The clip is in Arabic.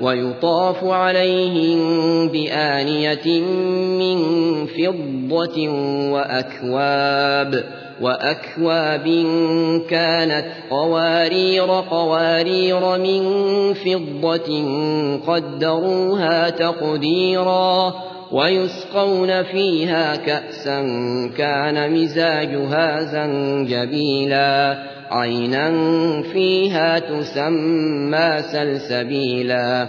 ويطاف عليهم بآنية من فضة وأكواب وأكواب كانت قوارير قوارير من فضة قدروها تقديرا ويسقون فيها كأسا كان مزاجها زنجبيلا عينا فيها تسمى سلسبيلا